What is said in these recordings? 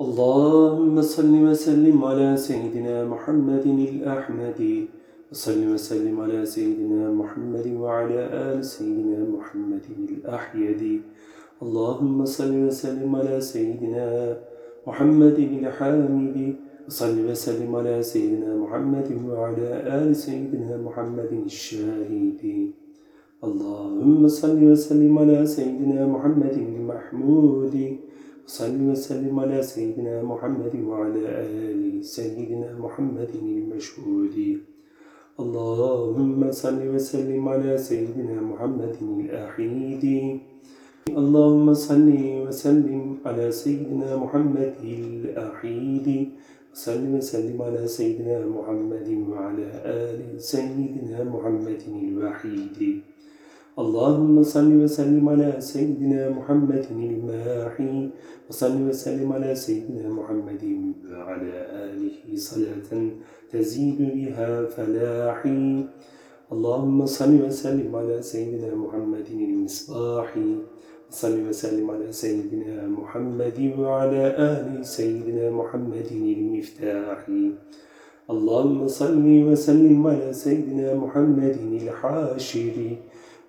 اللهم صل وسلم على سيدنا محمد الأحمد. وصل وسلم على سيدنا محمد وعلى آل سيدنا محمد الأحيد. اللهم صل وسلم على سيدنا محمد الحامد. وصل وسلم على سيدنا محمد وعلى آل سيدنا محمد الشاهد. اللهم صل وسلم على سيدنا محمد المحمود. صل وسلم على سيدنا محمد وعلى آل سيدنا محمد المشهود. اللهم صل وسلم على سيدنا محمد الأحيد اللهم صل وسلم على سيدنا محمد الأحيد صل وسلم على سيدنا محمد وعلى آل سيدنا محمد الوحيد. اللهم صل وسلم على سيدنا محمد الماحي وصل وسلم على سيدنا محمد وعلى آله صلاة تزيد بها فلاحي. اللهم صل وسلم على سيدنا محمد المصباح وصل وسلم على سيدنا محمد وعلى آل سيدنا محمد المفتاح. اللهم صل وسلم على سيدنا محمد الحاشر.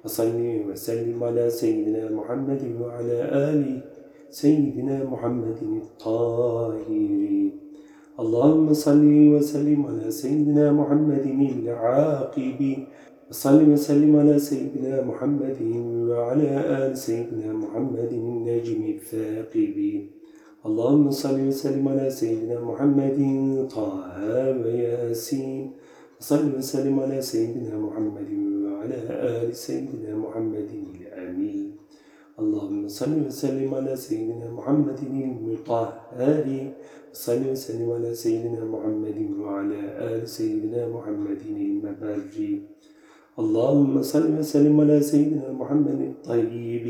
وصلي وسلم على سيدنا محمد وعلى آل سيدنا محمد الطاهر اللهم صل وسلم على سيدنا محمد العاقب. وصل وسلم على سيدنا محمد وعلى آل سيدنا محمد النجم الثاقب. اللهم صل وسلم على سيدنا محمد طه وياسين. وصل وسلم على سيدنا محمد وعلى آل سيدنا محمد الأمين. اللهم صل وسلم على سيدنا محمد المطهر. صل وسلم على سيدنا محمد وعلى آل سيدنا محمد المبر اللهم صل وسلم على سيدنا محمد الطيب.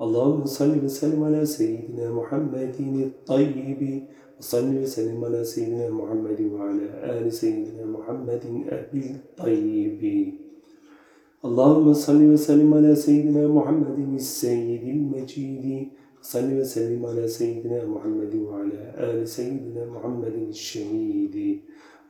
اللهم صل وسلم على سيدنا محمد الطيب. وصل وسلم على سيدنا محمد وعلى آل سيدنا محمد أبي الطيب. اللهم صل وسلم على سيدنا محمد السيد المجيد. صل وسلم على سيدنا محمد وعلى آل سيدنا محمد الشهيد.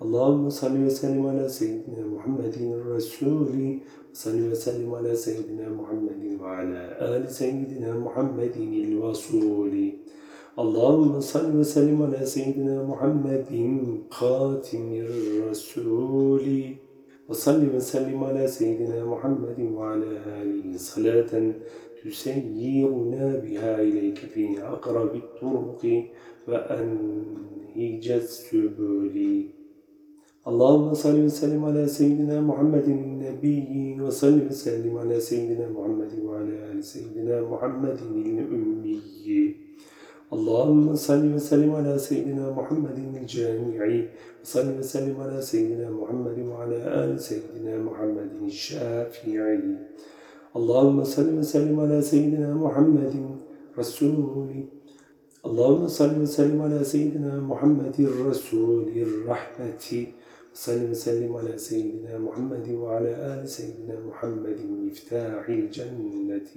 اللهم صل وسلم على سيدنا محمد الرسول. صل وسلم على سيدنا محمد وعلى آل سيدنا محمد الوصول. اللهم صل وسلم على سيدنا محمد خاتم الرسول. وصل وسلم على سيدنا محمد وعلى آله. صلاة تسيرنا بها إليك في أقرب الطرق وأنهج السبل. اللهم صل وسلم على سيدنا محمد النبي وصل وسلم على سيدنا محمد وعلى آل سيدنا محمد الأمي. اللهم صل وسلم على سيدنا محمد الجامع. وصل وسلم على سيدنا محمد وعلى آل سيدنا محمد الشافعي. اللهم صل وسلم على سيدنا محمد رسول. اللهم صل وسلم على سيدنا محمد الرسول الرحمة. صل وسلم على سيدنا محمد وعلى آل سيدنا محمد مفتاح الجنة.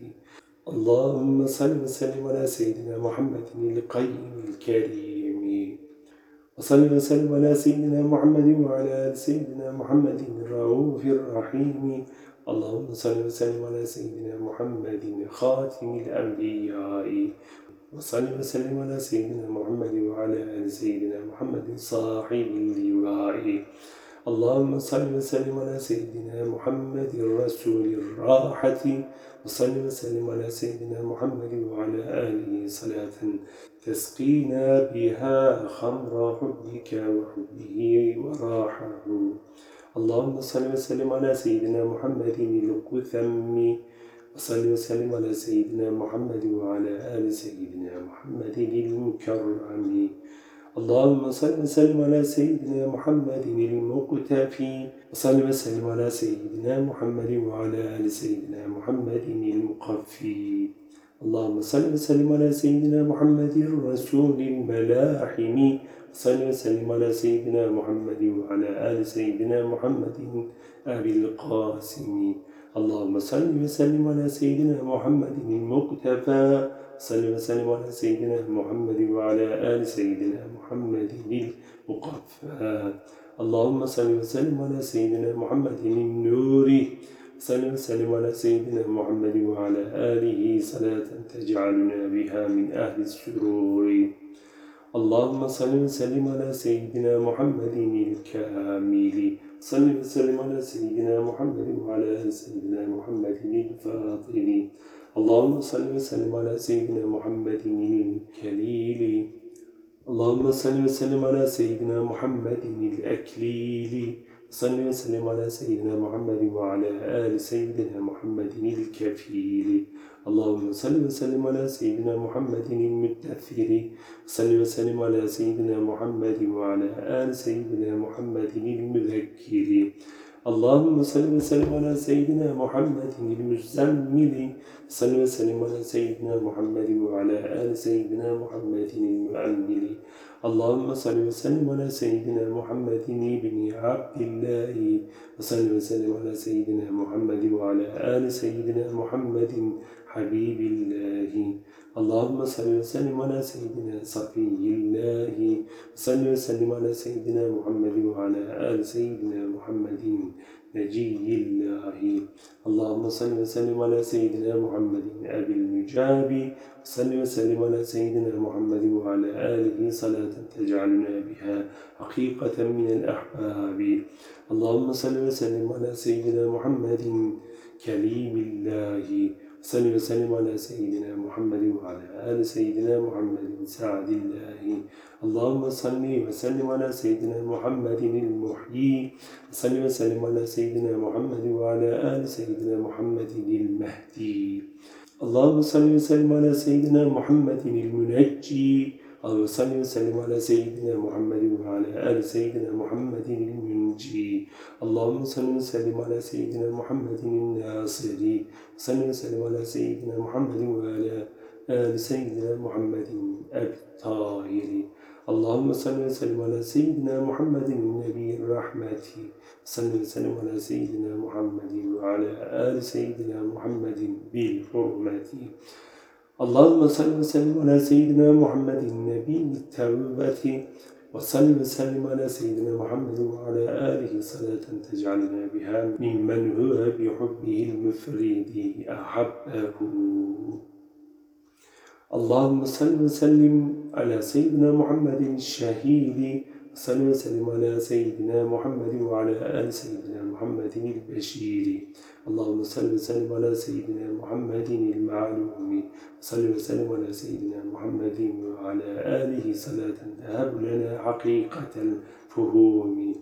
اللهم صل وسلم على سيدنا محمد القيم الكريم. وصل وسلم على سيدنا محمد وعلى آل سيدنا محمد الرؤوف الرحيم. اللهم صل وسلم على سيدنا محمد خاتم الأنبياء. وصل وسلم على سيدنا محمد وعلى آل سيدنا محمد صاحب اللواء اللهم صل وسلم على سيدنا محمد الرسول الراحة. وصل وسلم على سيدنا محمد وعلى آله صلاة تسقينا بها خمر حبك وحبه وراحه. اللهم صل وسلم على سيدنا محمد القثم وصل وسلم على سيدنا محمد وعلى آل سيدنا محمد المكرم اللهم صل وسلم على سيدنا محمد المقتفي وصل وسلم على سيدنا محمد وعلى آل سيدنا محمد المقفي. اللهم صل وسلم على سيدنا محمد الرسول الملاحم وصل وسلم على سيدنا محمد وعلى آل سيدنا محمد أبي القاسم. اللهم صل وسلم على سيدنا محمد المقتفى صل وسلم على سيدنا محمد وعلى آل سيدنا محمد المقفى. اللهم صل وسلم على سيدنا محمد النور. صل وسلم على سيدنا محمد وعلى آله صلاة تجعلنا بها من أهل السرور. اللهم صل وسلم على سيدنا محمد الكامل. صل وسلم على سيدنا محمد وعلى آل سيدنا محمد الفاضل. اللهم صل وسلم على سيدنا محمد الكليل اللهم صل وسلم على سيدنا محمد الأكليل. صل وسلم على سيدنا محمد وعلى آل سيدنا محمد الكفيل. اللهم صل وسلم على سيدنا محمد المتأثر صل وسلم على سيدنا محمد وعلى آل سيدنا محمد المذكر. اللهم صل وسلم على سيدنا محمد المزمل. صل وسلم على سيدنا محمد وعلى آل سيدنا محمد المؤمل اللهم صل وسلم على سيدنا محمد بن عبد الله وصل وسلم على سيدنا محمد وعلى آل سيدنا محمد حبيب الله. اللهم صل وسلم على سيدنا صفي الله وصل وسلم على سيدنا محمد وعلى آل سيدنا محمد. نجي الله اللهم صل وسلم على سيدنا محمد أبي المجاب وصل وسلم على سيدنا محمد وعلى آله صلاة تجعلنا بها حقيقة من الأحباب. اللهم صل وسلم على سيدنا محمد كليم الله. صل وسلم على سيدنا محمد وعلى آل سيدنا محمد سعد الله. اللهم صل وسلم على سيدنا محمد المحيي. صل وسلم على سيدنا محمد وعلى آل سيدنا محمد المهدي. اللهم صل وسلم على سيدنا محمد المنجي. اللهم صل وسلم على سيدنا محمد وعلى آل سيدنا محمد المنجي. اللهم صل وسلم على سيدنا محمد الناصري صل وسلم على سيدنا محمد وعلى آل سيدنا محمد أبي الطاهر. اللهم صل وسلم على سيدنا محمد النبي الرحمة. صل وسلم على سيدنا محمد وعلى آل سيدنا محمد بالحرمة. اللهم صل وسلم على سيدنا محمد النبي التوبة وصل وسلم على سيدنا محمد وعلى آله صلاة تجعلنا بها ممن هو بحبه المفرد أحبه. اللهم صل وسلم على سيدنا محمد الشهيد صل وسلم على سيدنا محمد وعلى آل سيدنا محمد البشير. اللهم صل وسلم على سيدنا محمد المعلوم. صل وسلم على سيدنا محمد وعلى آله صلاة تهب لنا حقيقة الفهوم.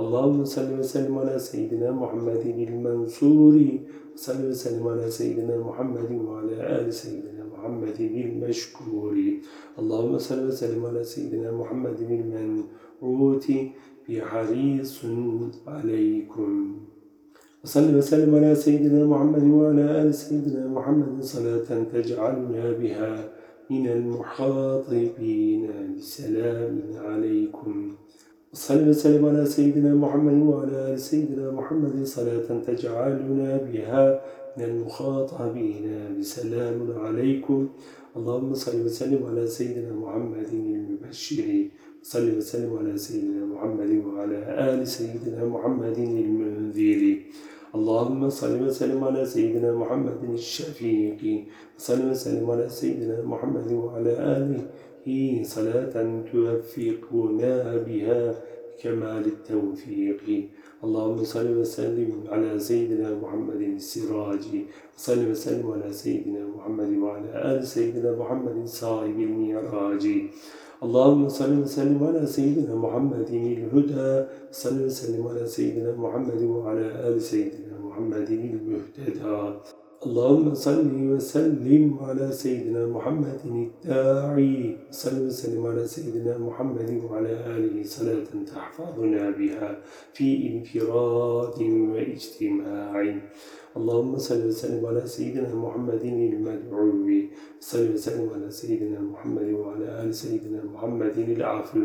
اللهم صل وسلم على سيدنا محمد المنصور صل وسلم على سيدنا محمد وعلى آل سيدنا محمد المشكور. اللهم صل وسلم على سيدنا محمد المنعوت بحريص عليكم. وصل وسلم على سيدنا محمد وعلى آل سيدنا محمد صلاة تجعلنا بها من المخاطبين. بسلام عليكم. وصل وسلم على سيدنا محمد وعلى آل سيدنا محمد صلاة تجعلنا بها من المخاطبين. بسلام عليكم. اللهم صل وسلم على سيدنا محمد المبشر. صل وسلم على سيدنا محمد وعلى آل سيدنا محمد المنذر. اللهم صل وسلم على سيدنا محمد الشفيق. صل وسلم على سيدنا محمد وعلى آله صلاة توفقنا بها كمال التوفيق اللهم صل وسلم على سيدنا محمد السراج. صل وسلم على سيدنا محمد وعلى آل سيدنا محمد صاحب المعراج. اللهم صل وسلم على سيدنا محمد الهدى. صل وسلم على سيدنا محمد وعلى آل سيدنا محمد المهتدى. اللهم صل وسلم على سيدنا محمد الداعي. صل وسلم على سيدنا محمد وعلى آله صلاة تحفظنا بها في انفراد واجتماع. اللهم صل وسلم على سيدنا محمد المدعو. صل وسلم على سيدنا محمد وعلى آل سيدنا محمد العفو.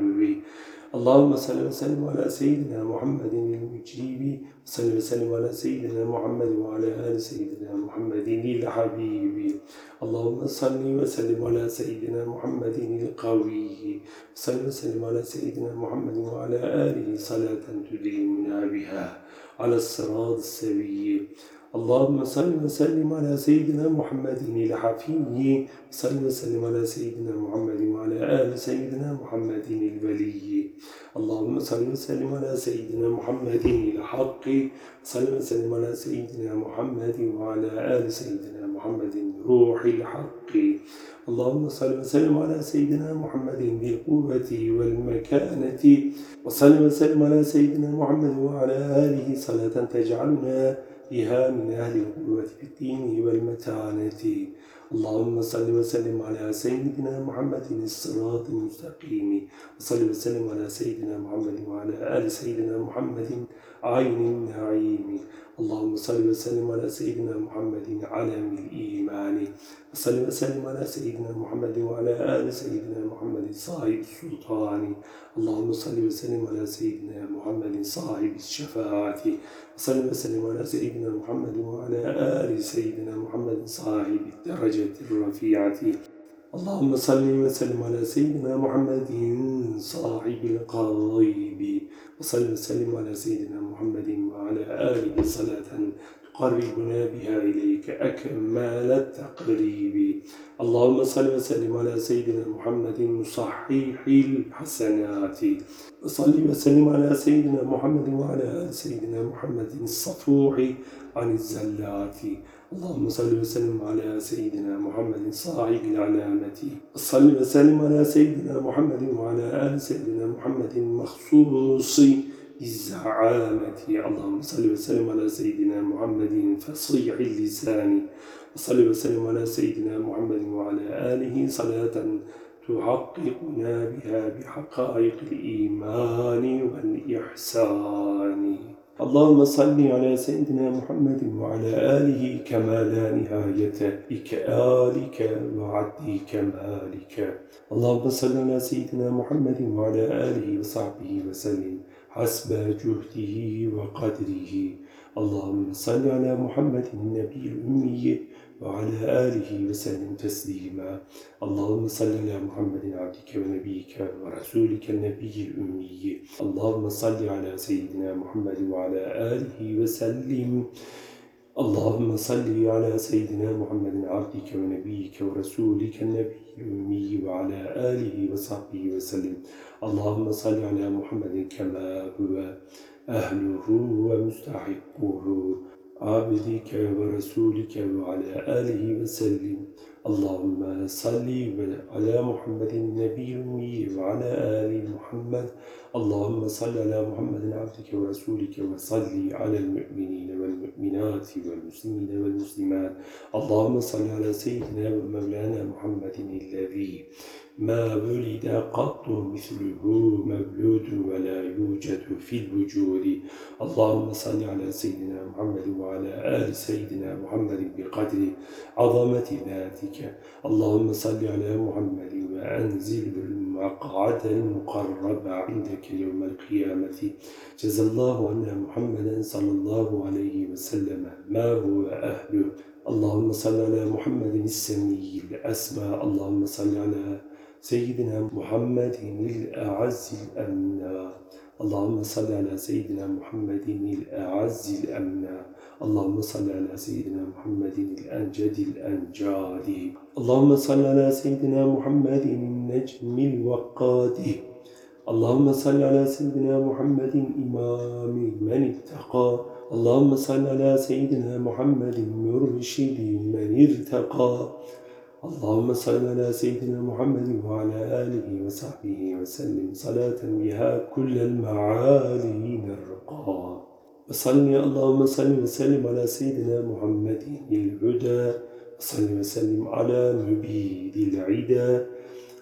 اللهم صل وسلم على سيدنا محمد المجيب صل وسلم على سيدنا محمد وعلى آل سيدنا محمد الحبيب. اللهم صل وسلم على سيدنا محمد القوي صل وسلم على سيدنا محمد وعلى آله صلاة تديمنا بها على الصراط السوي. اللهم صل وسلم على سيدنا محمد الحفي صل وسلم على سيدنا محمد وعلى آل سيدنا محمد الولي. اللهم صل وسلم على سيدنا محمد الحق. صل وسلم على سيدنا محمد وعلى آل سيدنا محمد روح الحق. اللهم صل وسلم على سيدنا محمد بالقوة والمكانة. وصل وسلم على سيدنا محمد وعلى آله صلاة تجعلنا بها من أهل القوة في الدين والمتانة. اللهم صل وسلم على سيدنا محمد الصراط المستقيم. وصل وسلم على سيدنا محمد وعلى آل سيدنا محمد عين النعيم. اللهم صل وسلم على سيدنا محمد علم الإيمان. وصل وسلم على سيدنا محمد وعلى آل سيدنا محمد صاحب السلطان. اللهم صل وسلم على سيدنا محمد صاحب الشفاعة. وصل وسلم على سيدنا محمد وعلى آل سيدنا محمد صاحب الدرجة الرفيعة. اللهم صل وسلم على سيدنا محمد صاحب القائب وصل وسلم على سيدنا محمد وعلى آله صلاة تقربنا بها إليك أكمال التقريب. اللهم صل وسلم على سيدنا محمد صحيح الحسنات. وصل وسلم على سيدنا محمد وعلى آل سيدنا محمد الصفوح عن الزلات. اللهم صل وسلم على سيدنا محمد صاحب العلامة. صل وسلم على سيدنا محمد وعلى آل سيدنا محمد مخصوص بالزعامة اللهم صل وسلم على سيدنا محمد فصيح اللسان. وصل وسلم على سيدنا محمد وعلى آله صلاة تحققنا بها بحقائق الإيمان والإحسان. اللهم صل على سيدنا محمد وعلى آله كما لا نهاية بكآلك وعد كمالك اللهم صل على سيدنا محمد وعلى آله وصحبه وسلم. حسب جهده وقدره. اللهم صل على محمد النبي الأمي وعلى آله وسلم تسليما. اللهم صل على محمد عبدك ونبيك ورسولك النبي الأمي. اللهم صل على سيدنا محمد وعلى آله وسلم. اللهم صل على سيدنا محمد عبدك ونبيك ورسولك النبي الأمي وعلى آله وصحبه وسلم. اللهم صل على محمد كما هو أهله ومستحقه عبدك ورسولك وعلى آله وسلم. اللهم صل على محمد النبي وعلى آل محمد. اللهم صل على محمد عبدك ورسولك وصل على المؤمنين والمؤمنات والمسلمين والمسلمات. اللهم صل على سيدنا ومولانا محمد الذي ما ولد قط مثله مولود ولا يوجد في الوجود. اللهم صل على سيدنا محمد وعلى آل سيدنا محمد بقدر عظمة ذاتك اللهم صل على محمد وأنزل المقعد المقرب عندك يوم القيامة. جزا الله عنا محمدا صلى الله عليه وسلم. ما هو أهله؟ اللهم صل على محمد السمي الأسمى اللهم صل على سيدنا محمد الأعز الأمنى اللهم صل على سيدنا محمد الأعز الأمنى اللهم صل على سيدنا محمد الأنجد الأنجاد. اللهم صل على سيدنا محمد النجم الوقاد. اللهم صل على سيدنا محمد إمام من اتقى. اللهم صل على سيدنا محمد مرشد من ارتقى. اللهم صل على سيدنا محمد وعلى آله وصحبه وسلم. صلاة بها كل المعالي نرقى. وصل اللهم صل وسلم على سيدنا محمد الهدى وصل وسلم على مبيد العدا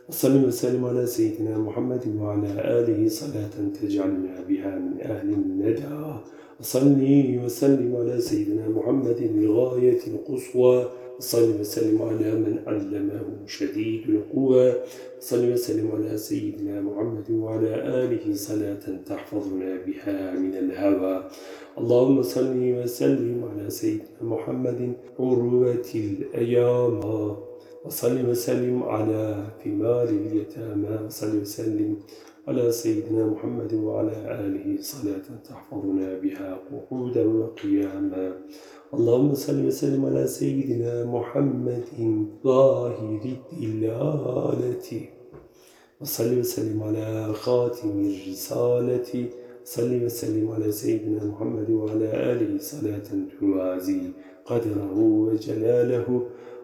وصل وسلم على سيدنا محمد وعلى آله صلاة تجعلنا بها من أهل الندى وصلي وسلم على سيدنا محمد لغاية القصوى وصل وسلم على من علمه شديد القوى. صل وسلم على سيدنا محمد وعلى آله صلاة تحفظنا بها من الهوى. اللهم صل وسلم على سيدنا محمد عروة الأيام وصل وسلم على ثمار اليتامى. وصل وسلم على سيدنا محمد وعلى آله صلاة تحفظنا بها قعودا وقياما. اللهم صل وسلم على سيدنا محمد ظاهر الدلالة. وصل وسلم على خاتم الرسالة. صل وسلم على سيدنا محمد وعلى آله صلاة توازي قدره وجلاله.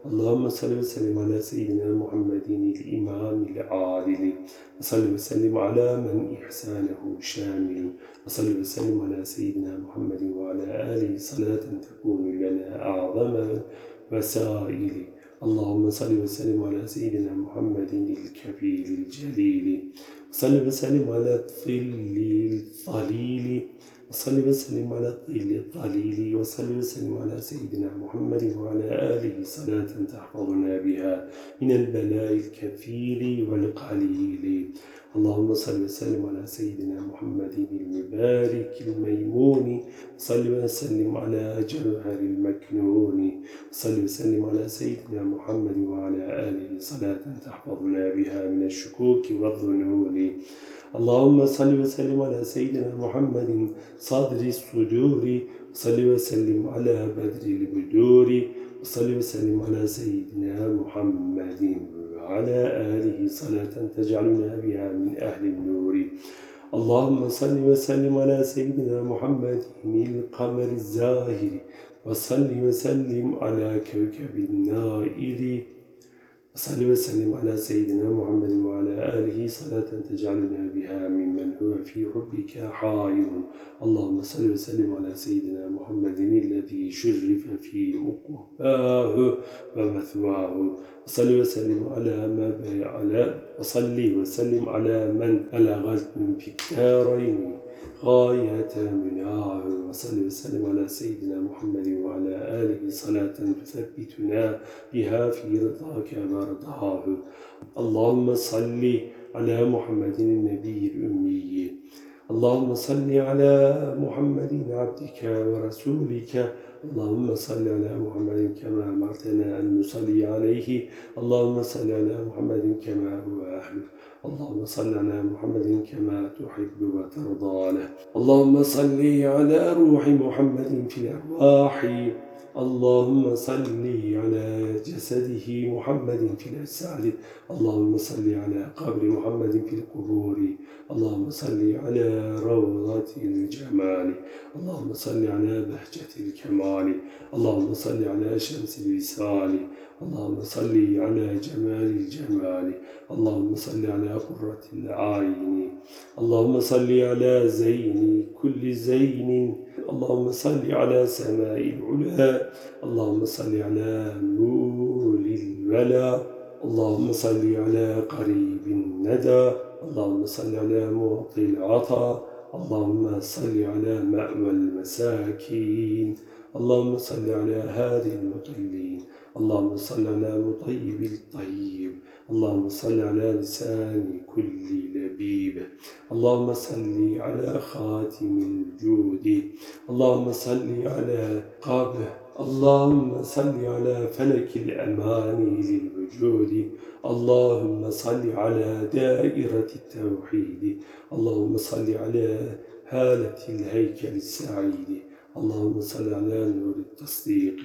اللهم صل وسلم على سيدنا محمد الإمام العادل. وصل وسلم على من إحسانه شامل. وصل وسلم على سيدنا محمد وعلى آله صلاة تكون لنا أعظم وسائل. اللهم صل وسلم على سيدنا محمد الكبير الجليل. وصل وسلم على الظل الظليل وصل وسلم على الطيل الطليل وصل وسلم على سيدنا محمد وعلى آله صلاة تحفظنا بها من البلاء الكثير والقليل. اللهم صل وسلم على سيدنا محمد المبارك الميمون. صل وسلم على جوهر المكنون. صل وسلم على سيدنا محمد وعلى آله صلاة تحفظنا بها من الشكوك والظنون. اللهم صل وسلم على سيدنا محمد صادر الصدور صل وسلم على بدر البدور وصل وسلم على سيدنا محمد وعلى آله صلاة تجعلنا بها من أهل النور. اللهم صل وسلم على سيدنا محمد القمر الزاهر وصل وسلم على كوكب النائر صل وسلم على سيدنا محمد وعلى آله صلاة تجعلنا بها ممن هو في حبك حائر. اللهم صل وسلم على سيدنا محمد الذي شرف في أقباه ومثواه. وصل وسلم على ما على وصلي وسلم على من بلغت من في غاية مناه وصل وسلم على سيدنا محمد وعلى آله صلاة تثبتنا بها في رضاك ورضاه اللهم صل على محمد النبي الأمي. اللهم صل على محمد عبدك ورسولك. اللهم صل على محمد كما أمرتنا أن نصلي عليه. اللهم صل على محمد كما هو أهله. اللهم صل على محمد كما تحب وترضى له. اللهم صل على روح محمد في الأرواح. اللهم صل على جسده محمد في الأجساد. اللهم صل على قبر محمد في القبور. اللهم صل على روضة الجمال. اللهم صل على بهجة الكمال. اللهم صل على شمس الوصال. اللهم صل على جمال الجمال اللهم صل على قرة العين اللهم صل على زين كل زين اللهم صل على سماء العلا اللهم صل على نور الولا اللهم صل على قريب الندى اللهم صل على معطي العطاء اللهم صل على مأوى المساكين اللهم صل على هادي المطلين اللهم صل على مطيب الطيب. اللهم صل على لسان كل لبيب اللهم صل على خاتم الجود. اللهم صل على قابه اللهم صل على فلك الأمان للوجود. اللهم صل على دائرة التوحيد. اللهم صل على هالة الهيكل السعيد. اللهم صل على نور التصديق.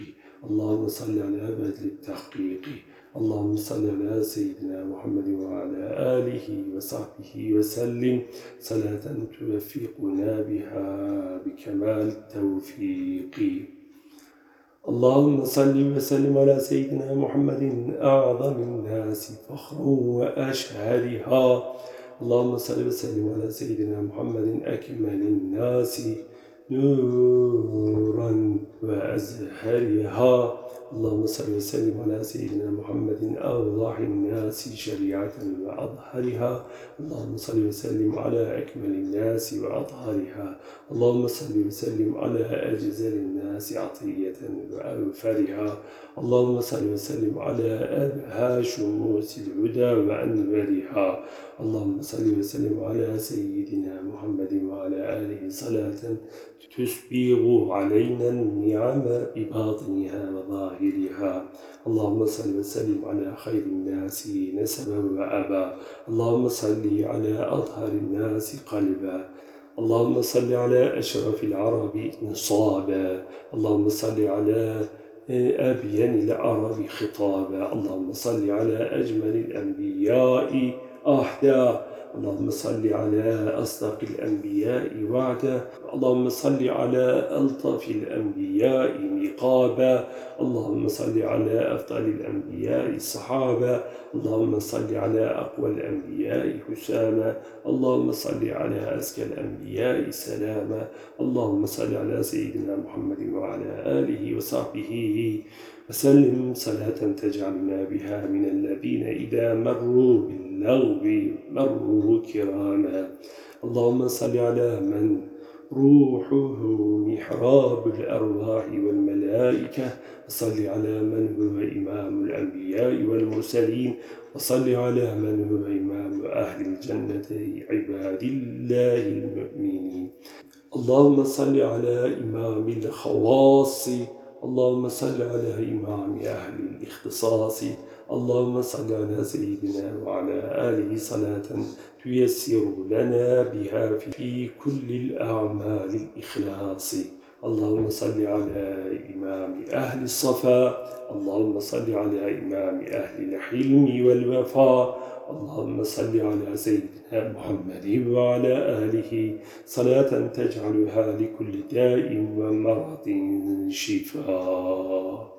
اللهم صل على بدر التحقيق. اللهم صل على سيدنا محمد وعلى آله وصحبه وسلم. صلاة توفقنا بها بكمال التوفيق. اللهم صل وسلم على سيدنا محمد أعظم الناس فخرا وأشهرها اللهم صل وسلم على سيدنا محمد أكمل الناس نورا وأزهرها. اللهم صل وسلم على سيدنا محمد أوضح الناس شريعة وأظهرها اللهم صل وسلم على أكمل الناس وأطهرها. اللهم صل وسلم على أجزل الناس عطية وأوفرها اللهم صل وسلم على أبهى شموس الهدى وأنورها. اللهم صل وسلم على سيدنا محمد وعلى آله صلاة تسبيغ علينا النعم بباطنها وظاهرها اللهم صل وسلم على خير الناس نسبا وأبا. اللهم صل على أطهر الناس قلبا. اللهم صل على أشرف العرب نصابا. اللهم صل على أبين العرب خطابا. اللهم صل على أجمل الأنبياء أحدا اللهم صل على أصدق الأنبياء وعدا. اللهم صل على ألطف الأنبياء نقابا اللهم صل على أفضل الأنبياء الصحابة اللهم صل على أقوى الأنبياء حساما. اللهم صل على أزكى الأنبياء سلاما. اللهم صل على سيدنا محمد وعلى آله وصحبه وسلم صلاة تجعلنا بها من الذين إذا مروا باللغو مروا كراما. اللهم صل على من روحه محراب الأرواح والملائكة. وصل على من هو إمام الأنبياء والمرسلين. وصل على من هو إمام أهل الجنة عباد الله المؤمنين. اللهم صل على إمام الخواص اللهم صل على إمام أهل الاختصاص اللهم صل على سيدنا وعلى آله صلاة تيسر لنا بها في كل الأعمال الإخلاص. اللهم صل على إمام أهل الصفا اللهم صل على إمام أهل الحلم والوفاء اللهم صل على سيدنا محمد وعلى آله. صلاة تجعلها لكل داء ومرض شفاء.